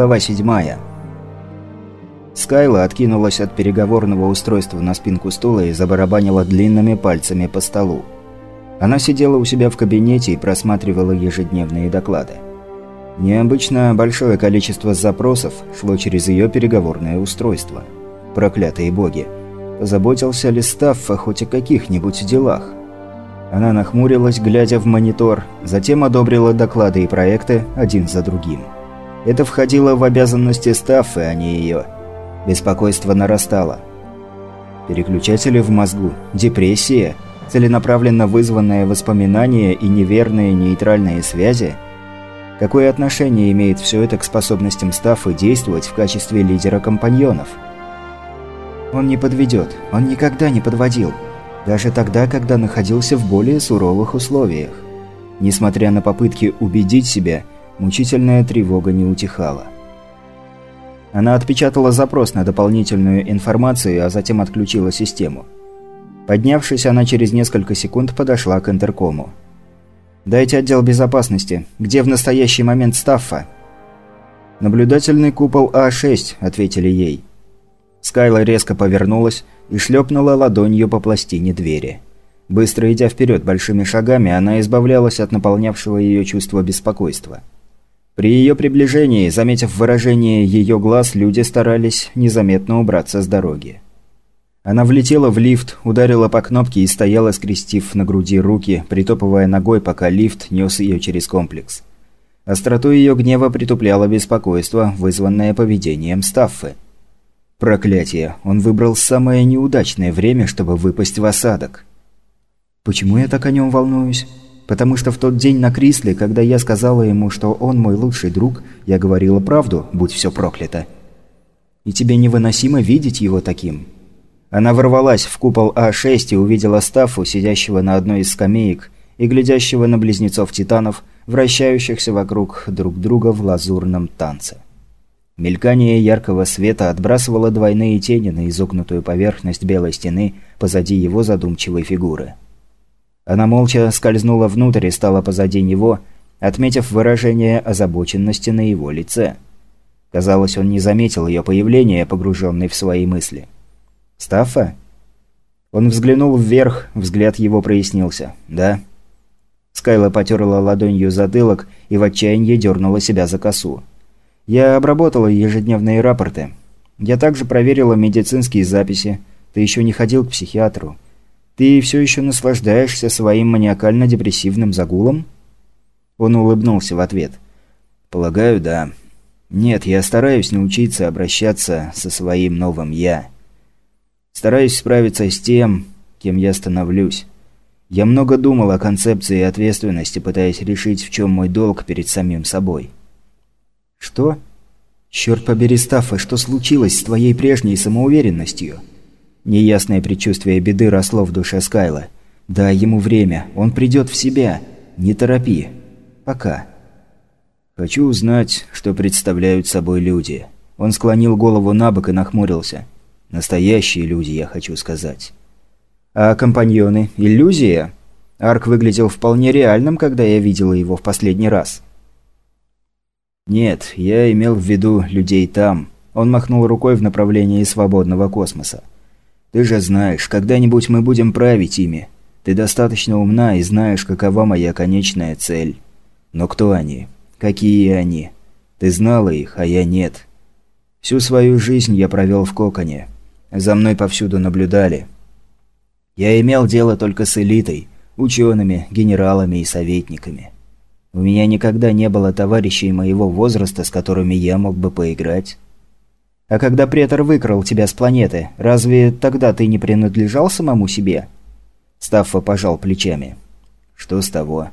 Глава 7. Скайла откинулась от переговорного устройства на спинку стула и забарабанила длинными пальцами по столу. Она сидела у себя в кабинете и просматривала ежедневные доклады. Необычно большое количество запросов шло через ее переговорное устройство. Проклятые боги. Заботился ли Стаффа хоть о каких-нибудь делах? Она нахмурилась, глядя в монитор, затем одобрила доклады и проекты один за другим. Это входило в обязанности Стаффы, а не ее. Беспокойство нарастало. Переключатели в мозгу, депрессия, целенаправленно вызванное воспоминания и неверные нейтральные связи. Какое отношение имеет все это к способностям Стаффы действовать в качестве лидера компаньонов? Он не подведет, он никогда не подводил. Даже тогда, когда находился в более суровых условиях. Несмотря на попытки убедить себя – Мучительная тревога не утихала. Она отпечатала запрос на дополнительную информацию, а затем отключила систему. Поднявшись, она через несколько секунд подошла к интеркому. «Дайте отдел безопасности. Где в настоящий момент Стаффа?» «Наблюдательный купол А6», — ответили ей. Скайла резко повернулась и шлепнула ладонью по пластине двери. Быстро идя вперед большими шагами, она избавлялась от наполнявшего ее чувства беспокойства. При ее приближении, заметив выражение ее глаз, люди старались незаметно убраться с дороги. Она влетела в лифт, ударила по кнопке и стояла, скрестив на груди руки, притопывая ногой, пока лифт нес ее через комплекс. Остроту ее гнева притупляло беспокойство, вызванное поведением Стаффы. Проклятие, он выбрал самое неудачное время, чтобы выпасть в осадок. «Почему я так о нем волнуюсь?» Потому что в тот день на Крисле, когда я сказала ему, что он мой лучший друг, я говорила правду, будь все проклято. И тебе невыносимо видеть его таким. Она ворвалась в купол А6 и увидела Стаффу, сидящего на одной из скамеек и глядящего на близнецов-титанов, вращающихся вокруг друг друга в лазурном танце. Мелькание яркого света отбрасывало двойные тени на изогнутую поверхность белой стены позади его задумчивой фигуры. Она молча скользнула внутрь и стала позади него, отметив выражение озабоченности на его лице. Казалось, он не заметил ее появления, погруженный в свои мысли. «Стаффа?» Он взглянул вверх, взгляд его прояснился. «Да». Скайла потерла ладонью затылок и в отчаянии дернула себя за косу. «Я обработала ежедневные рапорты. Я также проверила медицинские записи. Ты еще не ходил к психиатру. Ты все еще наслаждаешься своим маниакально-депрессивным загулом?» Он улыбнулся в ответ. «Полагаю, да. Нет, я стараюсь научиться обращаться со своим новым «я». Стараюсь справиться с тем, кем я становлюсь. Я много думал о концепции ответственности, пытаясь решить, в чем мой долг перед самим собой. «Что? Черт побери, Стаффа, что случилось с твоей прежней самоуверенностью?» Неясное предчувствие беды росло в душе Скайла. «Дай ему время, он придет в себя. Не торопи. Пока». «Хочу узнать, что представляют собой люди». Он склонил голову на бок и нахмурился. «Настоящие люди, я хочу сказать». «А компаньоны? Иллюзия?» Арк выглядел вполне реальным, когда я видела его в последний раз. «Нет, я имел в виду людей там». Он махнул рукой в направлении свободного космоса. Ты же знаешь, когда-нибудь мы будем править ими. Ты достаточно умна и знаешь, какова моя конечная цель. Но кто они? Какие они? Ты знала их, а я нет. Всю свою жизнь я провел в коконе. За мной повсюду наблюдали. Я имел дело только с элитой, учеными, генералами и советниками. У меня никогда не было товарищей моего возраста, с которыми я мог бы поиграть. А когда претор выкрал тебя с планеты, разве тогда ты не принадлежал самому себе?» Стаффа пожал плечами. «Что с того?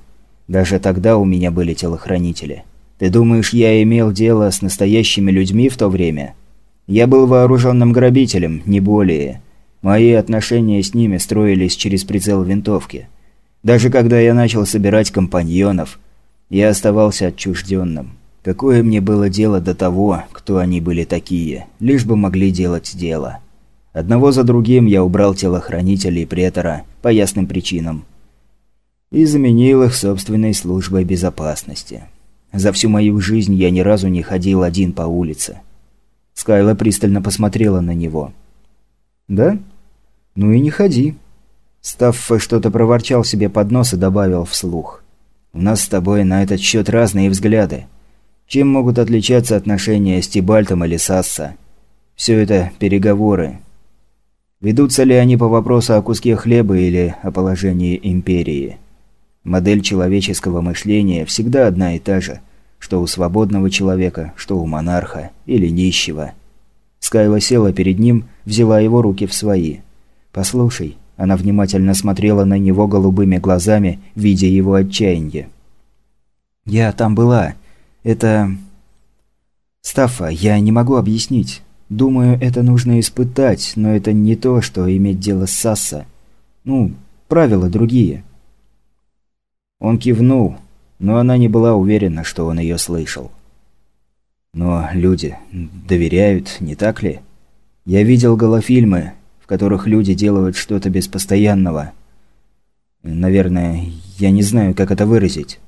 Даже тогда у меня были телохранители. Ты думаешь, я имел дело с настоящими людьми в то время? Я был вооруженным грабителем, не более. Мои отношения с ними строились через прицел винтовки. Даже когда я начал собирать компаньонов, я оставался отчужденным. Какое мне было дело до того, кто они были такие, лишь бы могли делать дело. Одного за другим я убрал телохранителей претора по ясным причинам. И заменил их собственной службой безопасности. За всю мою жизнь я ни разу не ходил один по улице». Скайла пристально посмотрела на него. «Да? Ну и не ходи». Стаффа что-то проворчал себе под нос и добавил вслух. «У нас с тобой на этот счет разные взгляды. Чем могут отличаться отношения с Тибальтом или Сасса? Все это переговоры. Ведутся ли они по вопросу о куске хлеба или о положении империи? Модель человеческого мышления всегда одна и та же, что у свободного человека, что у монарха или нищего. Скайла села перед ним, взяла его руки в свои. «Послушай», она внимательно смотрела на него голубыми глазами, видя его отчаяние. «Я там была. Это... Стаффа, я не могу объяснить. Думаю, это нужно испытать, но это не то, что иметь дело с Сасса. Ну, правила другие». Он кивнул, но она не была уверена, что он ее слышал. «Но люди доверяют, не так ли? Я видел голофильмы, в которых люди делают что-то без постоянного. Наверное, я не знаю, как это выразить.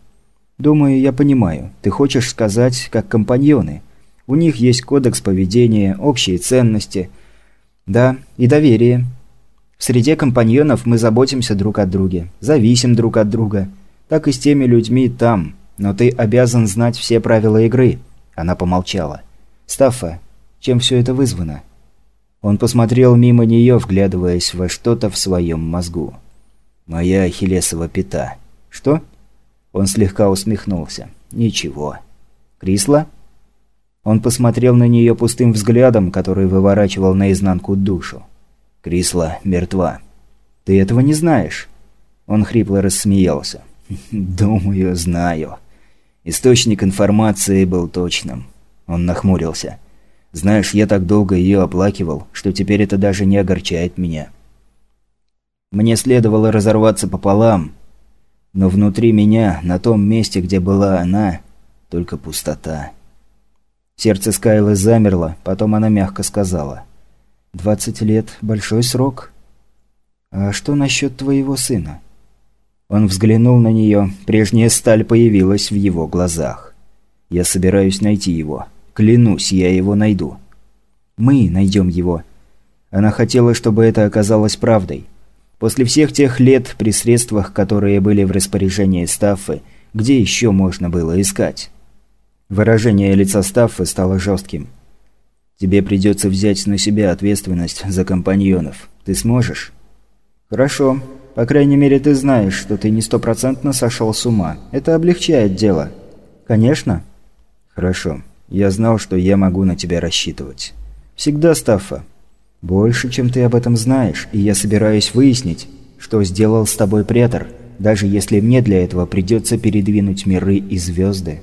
Думаю, я понимаю. Ты хочешь сказать, как компаньоны. У них есть кодекс поведения, общие ценности. Да, и доверие. В среде компаньонов мы заботимся друг о друге, зависим друг от друга. Так и с теми людьми там. Но ты обязан знать все правила игры. Она помолчала. Стаффа, чем все это вызвано? Он посмотрел мимо нее, вглядываясь во что-то в своем мозгу. «Моя ахиллесова пята». «Что?» Он слегка усмехнулся. «Ничего». «Крисла?» Он посмотрел на нее пустым взглядом, который выворачивал наизнанку душу. «Крисла мертва». «Ты этого не знаешь?» Он хрипло рассмеялся. «Думаю, знаю». Источник информации был точным. Он нахмурился. Знаешь, я так долго ее оплакивал, что теперь это даже не огорчает меня. Мне следовало разорваться пополам, но внутри меня, на том месте, где была она, только пустота. Сердце Скайлы замерло, потом она мягко сказала. «Двадцать лет – большой срок. А что насчет твоего сына?» Он взглянул на нее, прежняя сталь появилась в его глазах. «Я собираюсь найти его. Клянусь, я его найду. Мы найдем его. Она хотела, чтобы это оказалось правдой. После всех тех лет при средствах, которые были в распоряжении Стаффы, где еще можно было искать? Выражение лица Стаффы стало жестким. «Тебе придется взять на себя ответственность за компаньонов. Ты сможешь?» «Хорошо. По крайней мере, ты знаешь, что ты не стопроцентно сошел с ума. Это облегчает дело». «Конечно». «Хорошо. Я знал, что я могу на тебя рассчитывать. Всегда, Стаффа. Больше, чем ты об этом знаешь, и я собираюсь выяснить, что сделал с тобой претор, даже если мне для этого придется передвинуть миры и звезды.